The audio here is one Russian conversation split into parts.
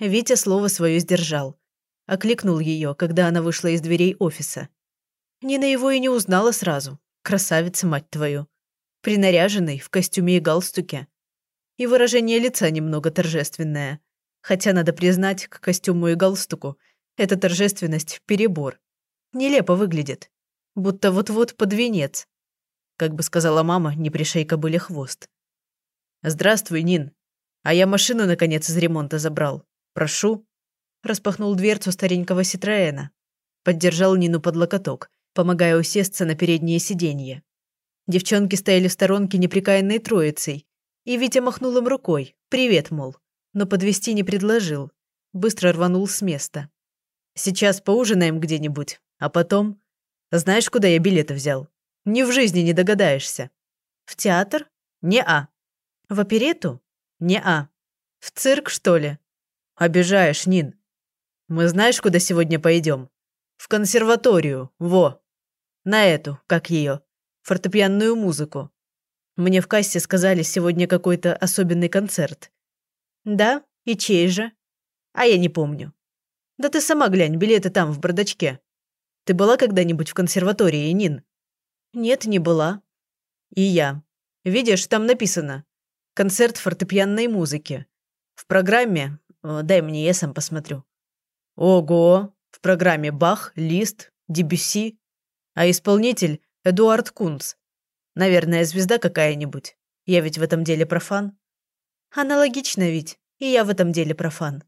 Витя слово свое сдержал. Окликнул ее, когда она вышла из дверей офиса. Нина его и не узнала сразу. Красавица, мать твою. Принаряженный, в костюме и галстуке. И выражение лица немного торжественное. Хотя, надо признать, к костюму и галстуку эта торжественность – перебор. Нелепо выглядит. Будто вот-вот под венец. Как бы сказала мама, не пришей кобыле хвост. «Здравствуй, Нин. А я машину, наконец, из ремонта забрал. Прошу». Распахнул дверцу старенького Ситроэна. Поддержал Нину под локоток, помогая усесться на переднее сиденье. Девчонки стояли в сторонке неприкаянной троицей, и Витя махнул им рукой. «Привет, мол». Но подвести не предложил. Быстро рванул с места. «Сейчас поужинаем где-нибудь, а потом...» «Знаешь, куда я билеты взял?» «Ни в жизни не догадаешься». «В театр?» «Не-а». «В оперету?» «Не-а». «В цирк, что ли?» «Обижаешь, Нин. Мы знаешь, куда сегодня пойдем? В консерваторию, во. На эту, как ее, фортепианную музыку. Мне в кассе сказали, сегодня какой-то особенный концерт. Да? И чей же? А я не помню. Да ты сама глянь, билеты там, в бардачке. Ты была когда-нибудь в консерватории, Нин? Нет, не была. И я. Видишь, там написано. Концерт фортепианной музыки. В программе... Дай мне, я сам посмотрю. Ого! В программе Бах, Лист, Дебюсси. А исполнитель – Эдуард Кунц. Наверное, звезда какая-нибудь. Я ведь в этом деле профан. Аналогично ведь. И я в этом деле профан.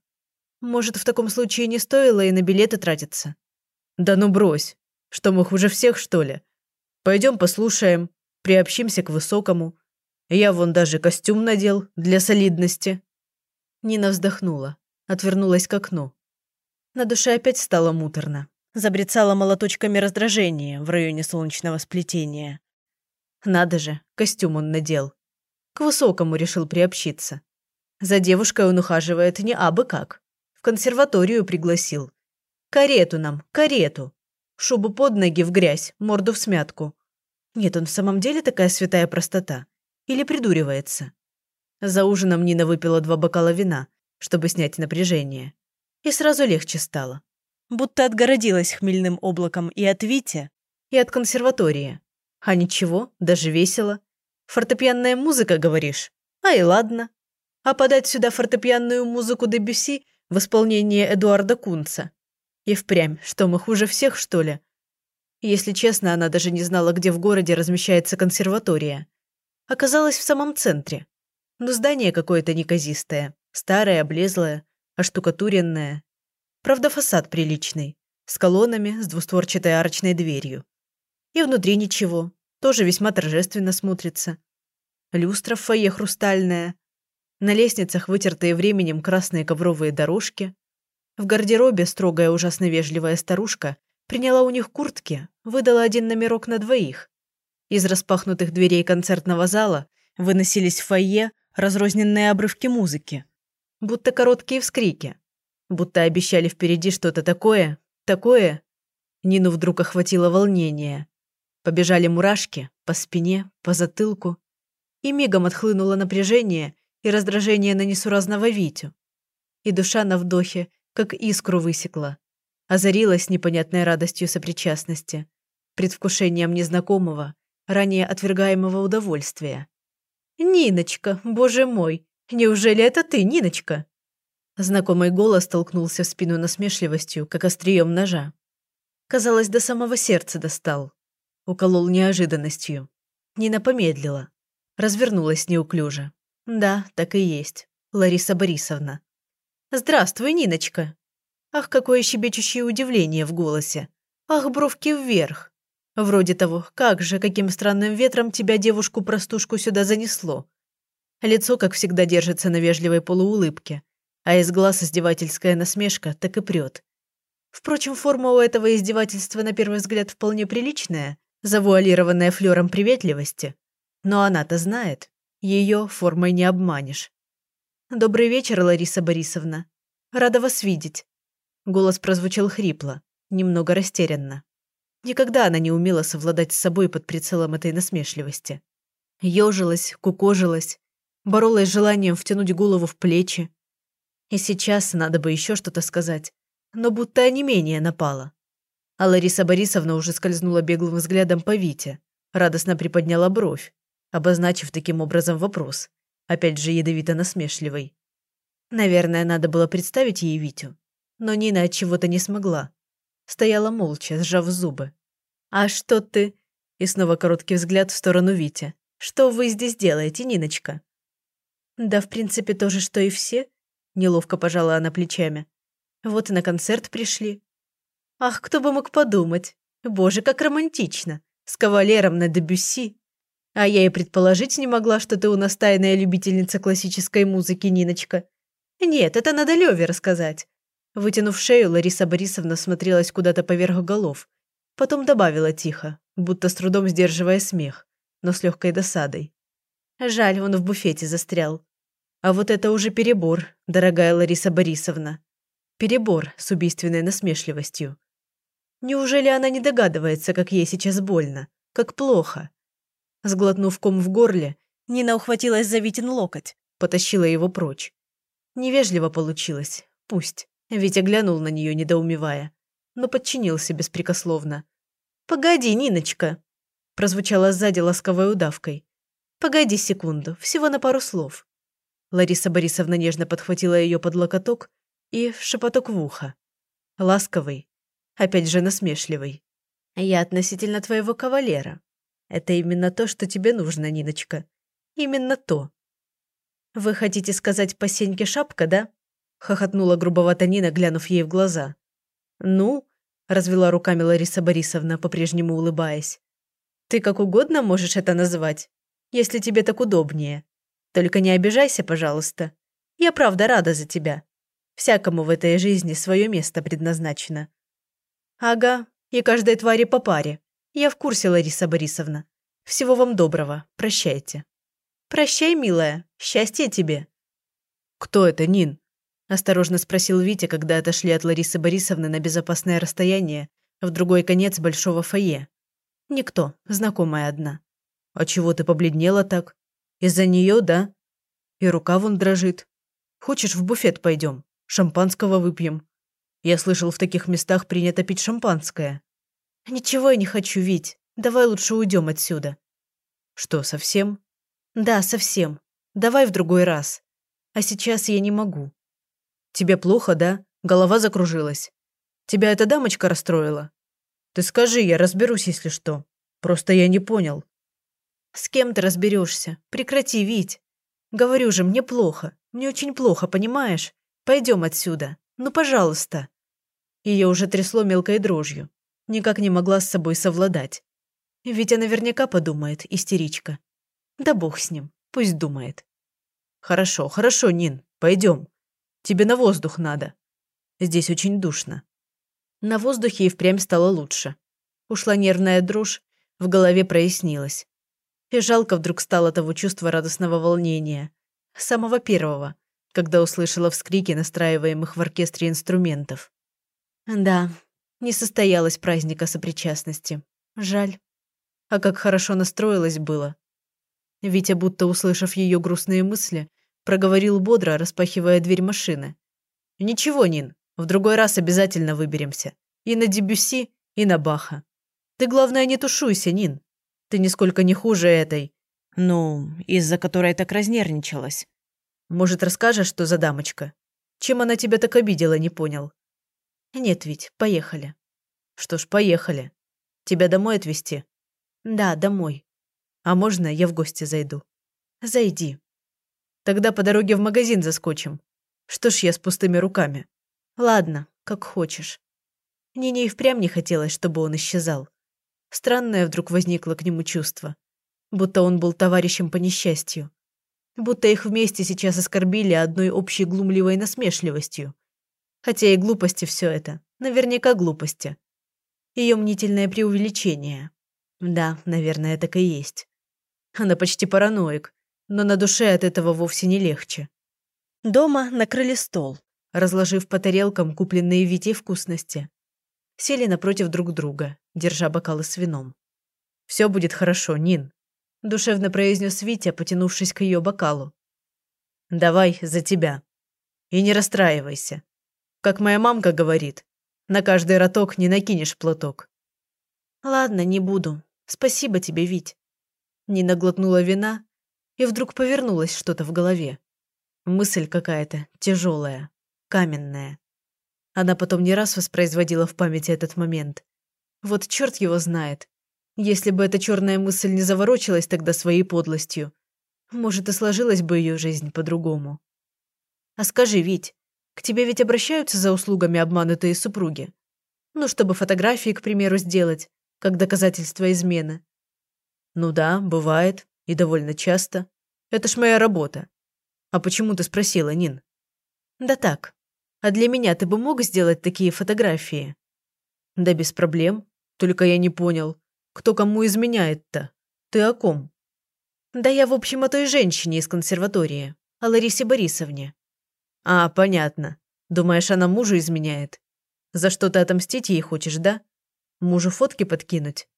Может, в таком случае не стоило и на билеты тратиться? Да ну брось. Что, мы хуже всех, что ли? Пойдем послушаем, приобщимся к высокому. Я вон даже костюм надел для солидности. Нина вздохнула, отвернулась к окну. На душе опять стало муторно. Забрецала молоточками раздражение в районе солнечного сплетения. Надо же, костюм он надел. К высокому решил приобщиться. За девушкой он ухаживает не абы как. В консерваторию пригласил. Карету нам, карету. Шубу под ноги в грязь, морду в смятку. Нет, он в самом деле такая святая простота. Или придуривается. За ужином Нина выпила два бокала вина, чтобы снять напряжение. И сразу легче стало. Будто отгородилась хмельным облаком и от Вити, и от консерватории. А ничего, даже весело. Фортепианная музыка, говоришь? А и ладно. А подать сюда фортепианную музыку Дебюси в исполнении Эдуарда Кунца. И впрямь, что мы хуже всех, что ли? Если честно, она даже не знала, где в городе размещается консерватория. Оказалась в самом центре. Но здание какое-то неказистое, старое, облезлое, оштукатуренное. Правда, фасад приличный, с колоннами, с двустворчатой арочной дверью. И внутри ничего, тоже весьма торжественно смотрится. Люстра в фойе хрустальная. На лестницах вытертые временем красные ковровые дорожки. В гардеробе строгая ужасно вежливая старушка приняла у них куртки, выдала один номерок на двоих. Из распахнутых дверей концертного зала выносились в фойе разрозненные обрывки музыки. Будто короткие вскрики. Будто обещали впереди что-то такое, такое. Нину вдруг охватило волнение. Побежали мурашки по спине, по затылку. И мигом отхлынуло напряжение и раздражение на несуразного Витю. И душа на вдохе, как искру высекла. Озарилась непонятной радостью сопричастности, предвкушением незнакомого, ранее отвергаемого удовольствия. «Ниночка, боже мой! Неужели это ты, Ниночка?» Знакомый голос толкнулся в спину насмешливостью, как острием ножа. Казалось, до самого сердца достал. Уколол неожиданностью. Нина помедлила. Развернулась неуклюже. Да, так и есть. Лариса Борисовна. «Здравствуй, Ниночка!» Ах, какое щебечущее удивление в голосе. Ах, бровки вверх. Вроде того, как же, каким странным ветром тебя, девушку-простушку, сюда занесло. Лицо, как всегда, держится на вежливой полуулыбке, а из глаз издевательская насмешка так и прет. Впрочем, форма у этого издевательства на первый взгляд вполне приличная, завуалированная флером приветливости. Но она-то знает, ее формой не обманешь. «Добрый вечер, Лариса Борисовна. Рада вас видеть». Голос прозвучал хрипло, немного растерянно. Никогда она не умела совладать с собой под прицелом этой насмешливости. Ёжилась, кукожилась, боролась с желанием втянуть голову в плечи. И сейчас надо бы еще что-то сказать, но будто онемение напало. А Лариса Борисовна уже скользнула беглым взглядом по Вите, радостно приподняла бровь, обозначив таким образом вопрос, опять же ядовито насмешливый. Наверное, надо было представить ей Витю, но Нина от чего-то не смогла. Стояла молча, сжав зубы. «А что ты?» И снова короткий взгляд в сторону Вити. «Что вы здесь делаете, Ниночка?» «Да, в принципе, то же, что и все», – неловко пожала она плечами. «Вот и на концерт пришли». «Ах, кто бы мог подумать! Боже, как романтично! С кавалером на Дебюсси! А я и предположить не могла, что ты у нас тайная любительница классической музыки, Ниночка. Нет, это надо Леве рассказать». Вытянув шею, Лариса Борисовна смотрелась куда-то поверх голов. Потом добавила тихо, будто с трудом сдерживая смех, но с легкой досадой. Жаль, он в буфете застрял. А вот это уже перебор, дорогая Лариса Борисовна. Перебор с убийственной насмешливостью. Неужели она не догадывается, как ей сейчас больно, как плохо? Сглотнув ком в горле, Нина ухватилась за Витин локоть, потащила его прочь. Невежливо получилось, пусть. Витя глянул на нее, недоумевая, но подчинился беспрекословно. «Погоди, Ниночка!» прозвучала сзади ласковой удавкой. «Погоди секунду, всего на пару слов». Лариса Борисовна нежно подхватила ее под локоток и шепоток в ухо. Ласковый, опять же насмешливый. «Я относительно твоего кавалера. Это именно то, что тебе нужно, Ниночка. Именно то». «Вы хотите сказать по сеньке шапка, да?» Хохотнула грубовато Нина, глянув ей в глаза. «Ну?» – развела руками Лариса Борисовна, по-прежнему улыбаясь. «Ты как угодно можешь это назвать если тебе так удобнее. Только не обижайся, пожалуйста. Я правда рада за тебя. Всякому в этой жизни свое место предназначено. Ага, и каждой твари по паре. Я в курсе, Лариса Борисовна. Всего вам доброго. Прощайте. Прощай, милая. Счастья тебе. Кто это, Нин? Осторожно спросил Витя, когда отошли от Ларисы Борисовны на безопасное расстояние в другой конец большого фойе. Никто, знакомая одна. «А чего ты побледнела так? Из-за нее, да? И рука вон дрожит. Хочешь, в буфет пойдем? Шампанского выпьем. Я слышал, в таких местах принято пить шампанское». «Ничего я не хочу, Вить. Давай лучше уйдем отсюда». «Что, совсем?» «Да, совсем. Давай в другой раз. А сейчас я не могу». «Тебе плохо, да? Голова закружилась. Тебя эта дамочка расстроила? Ты скажи, я разберусь, если что. Просто я не понял. «С кем ты разберешься? Прекрати, Вить. Говорю же, мне плохо. Мне очень плохо, понимаешь? Пойдем отсюда. Ну, пожалуйста». Ее уже трясло мелкой дрожью. Никак не могла с собой совладать. Витя наверняка подумает, истеричка. Да бог с ним, пусть думает. «Хорошо, хорошо, Нин, пойдем. Тебе на воздух надо. Здесь очень душно». На воздухе и впрямь стало лучше. Ушла нервная дрожь, в голове прояснилось. И жалко вдруг стало того чувства радостного волнения. Самого первого, когда услышала вскрики настраиваемых в оркестре инструментов. Да, не состоялось праздника сопричастности. Жаль. А как хорошо настроилась было. Витя, будто услышав ее грустные мысли, проговорил бодро, распахивая дверь машины. «Ничего, Нин, в другой раз обязательно выберемся. И на Дебюси, и на Баха. Ты, главное, не тушуйся, Нин. Ты нисколько не хуже этой. Ну, из-за которой так разнервничалась. Может, расскажешь, что за дамочка? Чем она тебя так обидела, не понял. Нет ведь, поехали. Что ж, поехали. Тебя домой отвезти? Да, домой. А можно я в гости зайду? Зайди. Тогда по дороге в магазин заскочим. Что ж я с пустыми руками? Ладно, как хочешь. Нине и впрямь не хотелось, чтобы он исчезал. Странное вдруг возникло к нему чувство. Будто он был товарищем по несчастью. Будто их вместе сейчас оскорбили одной общей глумливой насмешливостью. Хотя и глупости все это. Наверняка глупости. Ее мнительное преувеличение. Да, наверное, так и есть. Она почти параноик, но на душе от этого вовсе не легче. Дома накрыли стол, разложив по тарелкам купленные Вите вкусности сели напротив друг друга, держа бокалы с вином. «Все будет хорошо, Нин», – душевно произнес Витя, потянувшись к ее бокалу. «Давай, за тебя». И не расстраивайся. Как моя мамка говорит, на каждый роток не накинешь платок. Ладно, не буду. Спасибо тебе, Вить. Нина глотнула вина, и вдруг повернулось что-то в голове. Мысль какая-то тяжелая, каменная. Она потом не раз воспроизводила в памяти этот момент. Вот черт его знает. Если бы эта черная мысль не заворочилась тогда своей подлостью, может, и сложилась бы ее жизнь по-другому. А скажи, Вить, к тебе ведь обращаются за услугами обманутые супруги? Ну, чтобы фотографии, к примеру, сделать, как доказательство измены. Ну да, бывает, и довольно часто. Это ж моя работа. А почему ты спросила, Нин? Да так. А для меня ты бы мог сделать такие фотографии? Да без проблем. Только я не понял, кто кому изменяет-то? Ты о ком? Да я, в общем, о той женщине из консерватории, о Ларисе Борисовне. А, понятно. Думаешь, она мужу изменяет? За что-то отомстить ей хочешь, да? Мужу фотки подкинуть?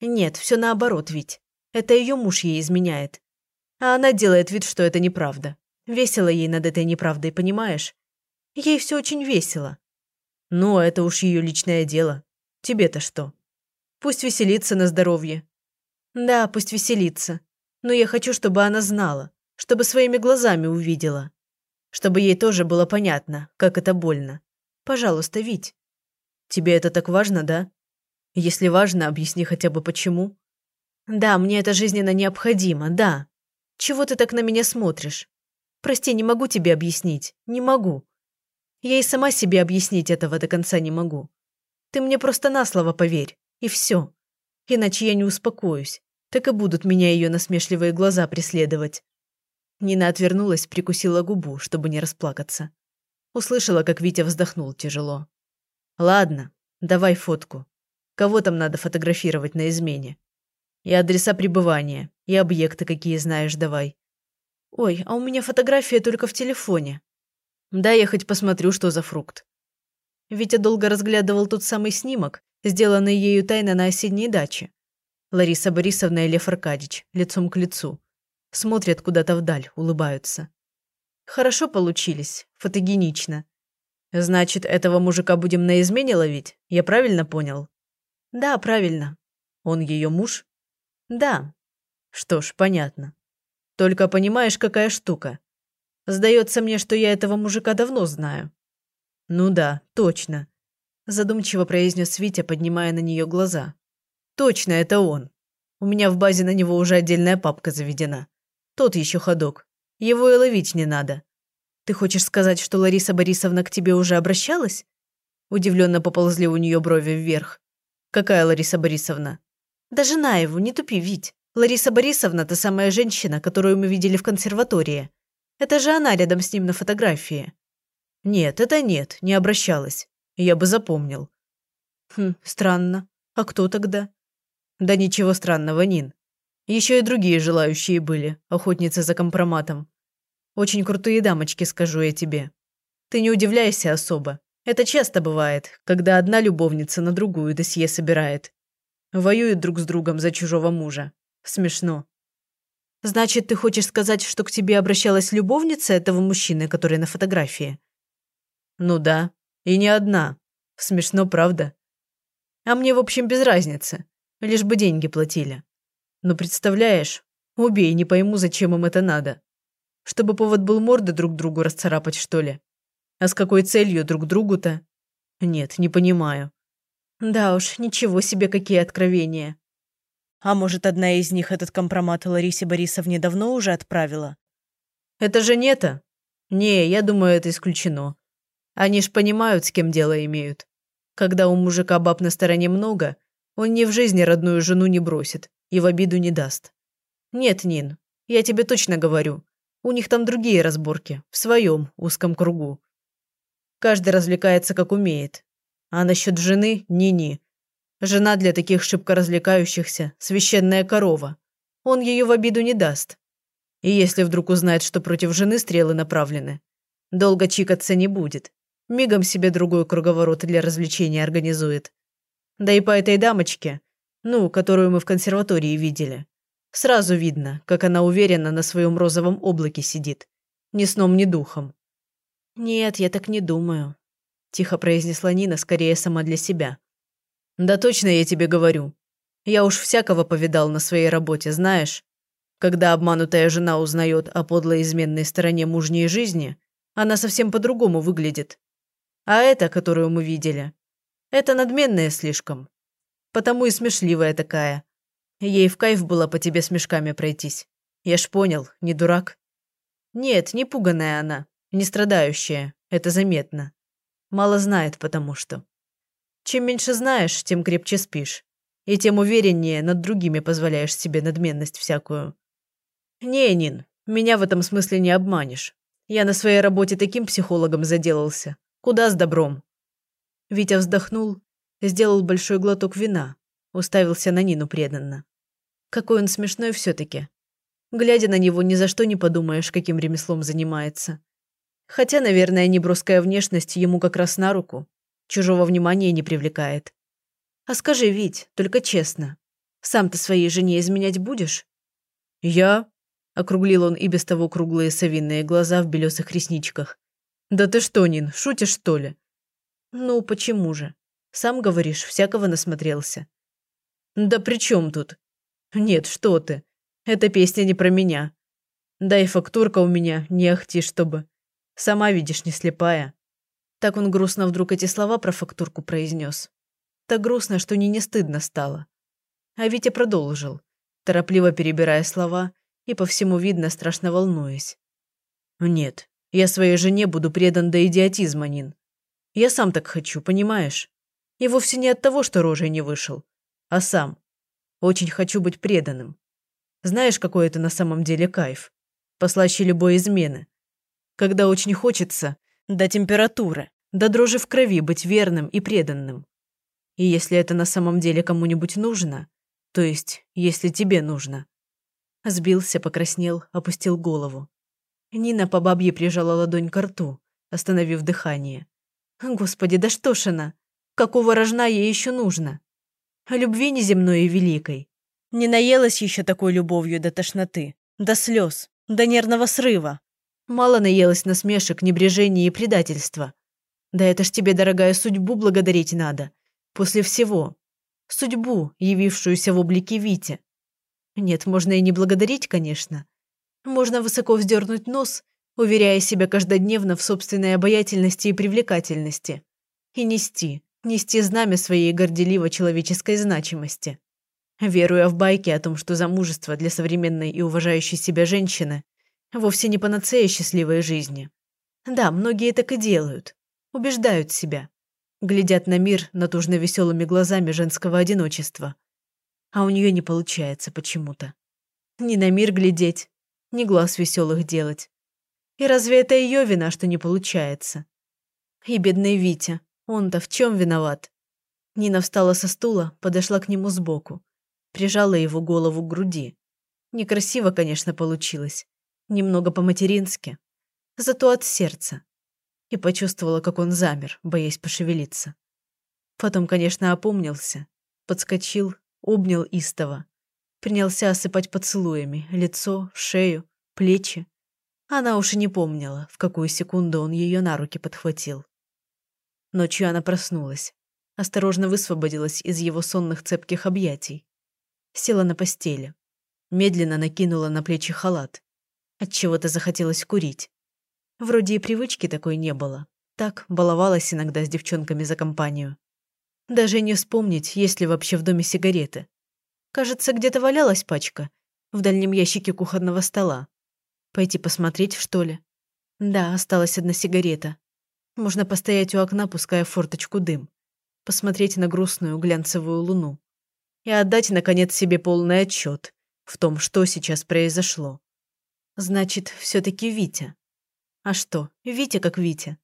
Нет, все наоборот, ведь. Это ее муж ей изменяет. А она делает вид, что это неправда. Весело ей над этой неправдой, понимаешь? Ей все очень весело. Ну, это уж ее личное дело. Тебе-то что? Пусть веселится на здоровье. Да, пусть веселится. Но я хочу, чтобы она знала, чтобы своими глазами увидела. Чтобы ей тоже было понятно, как это больно. Пожалуйста, Вить. Тебе это так важно, да? Если важно, объясни хотя бы почему. Да, мне это жизненно необходимо, да. Чего ты так на меня смотришь? Прости, не могу тебе объяснить. Не могу. Я и сама себе объяснить этого до конца не могу. Ты мне просто на слово поверь. И все. Иначе я не успокоюсь. Так и будут меня ее насмешливые глаза преследовать. Нина отвернулась, прикусила губу, чтобы не расплакаться. Услышала, как Витя вздохнул тяжело. «Ладно, давай фотку. Кого там надо фотографировать на измене? И адреса пребывания, и объекты какие знаешь давай». «Ой, а у меня фотография только в телефоне». «Да, я хоть посмотрю, что за фрукт». Витя долго разглядывал тот самый снимок, сделанный ею тайно на осенней даче. Лариса Борисовна и Лев Аркадьевич, лицом к лицу. Смотрят куда-то вдаль, улыбаются. Хорошо получились, фотогенично. Значит, этого мужика будем на измене ловить? Я правильно понял? Да, правильно. Он ее муж? Да. Что ж, понятно. Только понимаешь, какая штука. Сдается мне, что я этого мужика давно знаю. Ну да, точно. Задумчиво произнес Витя, поднимая на нее глаза. Точно, это он. У меня в базе на него уже отдельная папка заведена. Тот еще ходок. Его и ловить не надо. Ты хочешь сказать, что Лариса Борисовна к тебе уже обращалась? Удивленно поползли у нее брови вверх. Какая Лариса Борисовна? Да жена его, не тупи, Вить. Лариса Борисовна – та самая женщина, которую мы видели в консерватории. Это же она рядом с ним на фотографии. Нет, это нет, не обращалась. Я бы запомнил. Хм, странно. А кто тогда? Да ничего странного, Нин. Еще и другие желающие были, охотницы за компроматом. Очень крутые дамочки, скажу я тебе. Ты не удивляйся особо. Это часто бывает, когда одна любовница на другую досье собирает. Воюют друг с другом за чужого мужа. Смешно. Значит, ты хочешь сказать, что к тебе обращалась любовница этого мужчины, который на фотографии? Ну да. И не одна. Смешно, правда? А мне, в общем, без разницы. Лишь бы деньги платили. Но представляешь, убей, не пойму, зачем им это надо. Чтобы повод был морды друг другу расцарапать, что ли? А с какой целью друг другу-то? Нет, не понимаю. Да уж, ничего себе, какие откровения. А может, одна из них этот компромат Ларисе Борисовне давно уже отправила? Это же не-то? Не, я думаю, это исключено. Они ж понимают, с кем дело имеют. Когда у мужика баб на стороне много, он ни в жизни родную жену не бросит и в обиду не даст. Нет, Нин, я тебе точно говорю. У них там другие разборки, в своем узком кругу. Каждый развлекается как умеет. А насчет жены – ни-ни. Жена для таких шибко развлекающихся – священная корова. Он ее в обиду не даст. И если вдруг узнает, что против жены стрелы направлены, долго чикаться не будет. Мигом себе другой круговорот для развлечения организует. Да и по этой дамочке, ну, которую мы в консерватории видели, сразу видно, как она уверенно на своем розовом облаке сидит. Ни сном, ни духом. «Нет, я так не думаю», – тихо произнесла Нина, скорее сама для себя. «Да точно я тебе говорю. Я уж всякого повидал на своей работе, знаешь. Когда обманутая жена узнает о подлой изменной стороне мужней жизни, она совсем по-другому выглядит. А эта, которую мы видели, это надменная слишком. Потому и смешливая такая. Ей в кайф было по тебе с мешками пройтись. Я ж понял, не дурак. Нет, не пуганая она, не страдающая, это заметно. Мало знает, потому что. Чем меньше знаешь, тем крепче спишь. И тем увереннее над другими позволяешь себе надменность всякую. Не, Нин, меня в этом смысле не обманешь. Я на своей работе таким психологом заделался. Куда с добром? Витя вздохнул, сделал большой глоток вина, уставился на Нину преданно. Какой он смешной все-таки. Глядя на него, ни за что не подумаешь, каким ремеслом занимается. Хотя, наверное, неброская внешность ему как раз на руку. Чужого внимания не привлекает. А скажи, Вить, только честно, сам ты своей жене изменять будешь? Я? Округлил он и без того круглые совиные глаза в белесых ресничках. Да ты что, Нин, шутишь, что ли? Ну, почему же? Сам говоришь, всякого насмотрелся. Да при чем тут? Нет, что ты. Эта песня не про меня. Да и фактурка у меня не ахти, чтобы. Сама видишь, не слепая. Так он грустно вдруг эти слова про фактурку произнес. Так грустно, что не не стыдно стало. А Витя продолжил, торопливо перебирая слова и по всему видно страшно волнуясь. «Нет, я своей жене буду предан до идиотизма, Нин. Я сам так хочу, понимаешь? И вовсе не от того, что рожей не вышел, а сам. Очень хочу быть преданным. Знаешь, какой это на самом деле кайф? Послаще любой измены. Когда очень хочется, до температуры, до дрожи в крови быть верным и преданным. И если это на самом деле кому-нибудь нужно, то есть, если тебе нужно. Сбился, покраснел, опустил голову. Нина по бабье прижала ладонь к рту, остановив дыхание. Господи, да что ж она? Какого рожна ей еще нужно? Любви неземной и великой. Не наелась еще такой любовью до тошноты, до слез, до нервного срыва. Мало наелась насмешек, небрежения и предательства. Да это ж тебе, дорогая, судьбу благодарить надо. После всего. Судьбу, явившуюся в облике Вити. Нет, можно и не благодарить, конечно. Можно высоко вздернуть нос, уверяя себя каждодневно в собственной обаятельности и привлекательности. И нести, нести знамя своей горделиво человеческой значимости веруя в байки о том, что замужество для современной и уважающей себя женщины вовсе не панацея счастливой жизни. Да, многие так и делают. Убеждают себя. Глядят на мир натужно веселыми глазами женского одиночества. А у нее не получается почему-то. Ни на мир глядеть, ни глаз веселых делать. И разве это ее вина, что не получается? И бедный Витя, он-то в чем виноват? Нина встала со стула, подошла к нему сбоку прижала его голову к груди. Некрасиво, конечно, получилось. Немного по-матерински. Зато от сердца. И почувствовала, как он замер, боясь пошевелиться. Потом, конечно, опомнился. Подскочил, обнял истово. Принялся осыпать поцелуями лицо, шею, плечи. Она уж и не помнила, в какую секунду он ее на руки подхватил. Ночью она проснулась. Осторожно высвободилась из его сонных цепких объятий. Села на постели. Медленно накинула на плечи халат. Отчего-то захотелось курить. Вроде и привычки такой не было. Так, баловалась иногда с девчонками за компанию. Даже не вспомнить, есть ли вообще в доме сигареты. Кажется, где-то валялась пачка. В дальнем ящике кухонного стола. Пойти посмотреть, что ли? Да, осталась одна сигарета. Можно постоять у окна, пуская в форточку дым. Посмотреть на грустную глянцевую луну и отдать, наконец, себе полный отчет в том, что сейчас произошло. Значит, все-таки Витя. А что, Витя как Витя.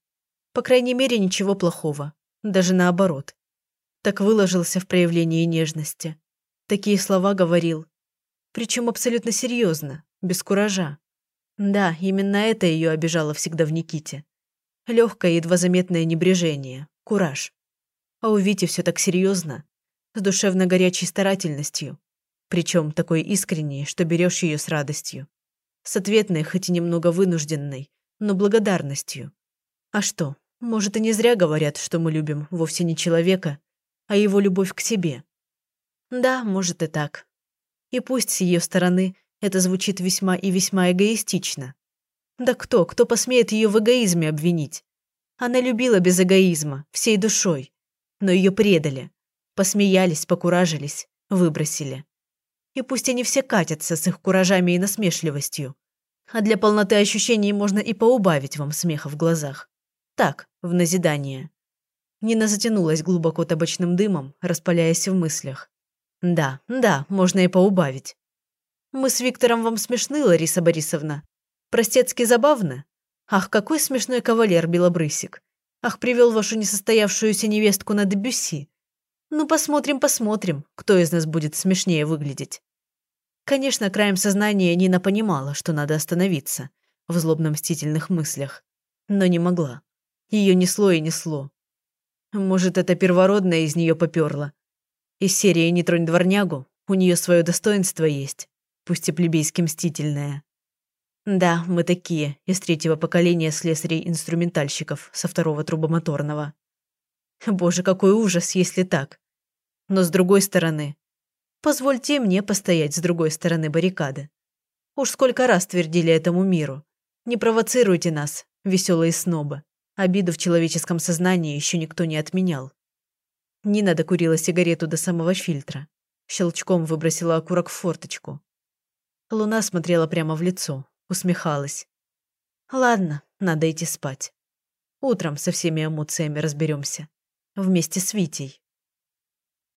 По крайней мере, ничего плохого. Даже наоборот. Так выложился в проявлении нежности. Такие слова говорил. Причем абсолютно серьезно, без куража. Да, именно это ее обижало всегда в Никите. Легкое, едва заметное небрежение, кураж. А у Вити все так серьезно, с душевно горячей старательностью, причем такой искренней, что берешь ее с радостью, с ответной, хоть и немного вынужденной, но благодарностью. А что, может и не зря говорят, что мы любим вовсе не человека, а его любовь к себе. Да, может и так. И пусть с ее стороны это звучит весьма и весьма эгоистично. Да кто, кто посмеет ее в эгоизме обвинить? Она любила без эгоизма, всей душой. Но ее предали. Посмеялись, покуражились, выбросили. И пусть они все катятся с их куражами и насмешливостью. А для полноты ощущений можно и поубавить вам смеха в глазах. Так, в назидание. Нина затянулась глубоко табачным дымом, распаляясь в мыслях. Да, да, можно и поубавить. Мы с Виктором вам смешны, Лариса Борисовна. Простецки забавно. Ах, какой смешной кавалер Белобрысик. Ах, привел вашу несостоявшуюся невестку на Дебюсси. Ну, посмотрим, посмотрим, кто из нас будет смешнее выглядеть. Конечно, краем сознания Нина понимала, что надо остановиться в злобно-мстительных мыслях, но не могла. Ее несло и несло. Может, это первородное из нее поперло. Из серии «Не тронь дворнягу» у нее свое достоинство есть, пусть и плебейски мстительное. Да, мы такие, из третьего поколения слесарей-инструментальщиков со второго трубомоторного. Боже, какой ужас, если так. Но с другой стороны, позвольте мне постоять с другой стороны баррикады. Уж сколько раз твердили этому миру. Не провоцируйте нас, веселые снобы. Обиду в человеческом сознании еще никто не отменял. Нина докурила сигарету до самого фильтра. Щелчком выбросила окурок в форточку. Луна смотрела прямо в лицо, усмехалась. Ладно, надо идти спать. Утром со всеми эмоциями разберемся. Вместе с Витей.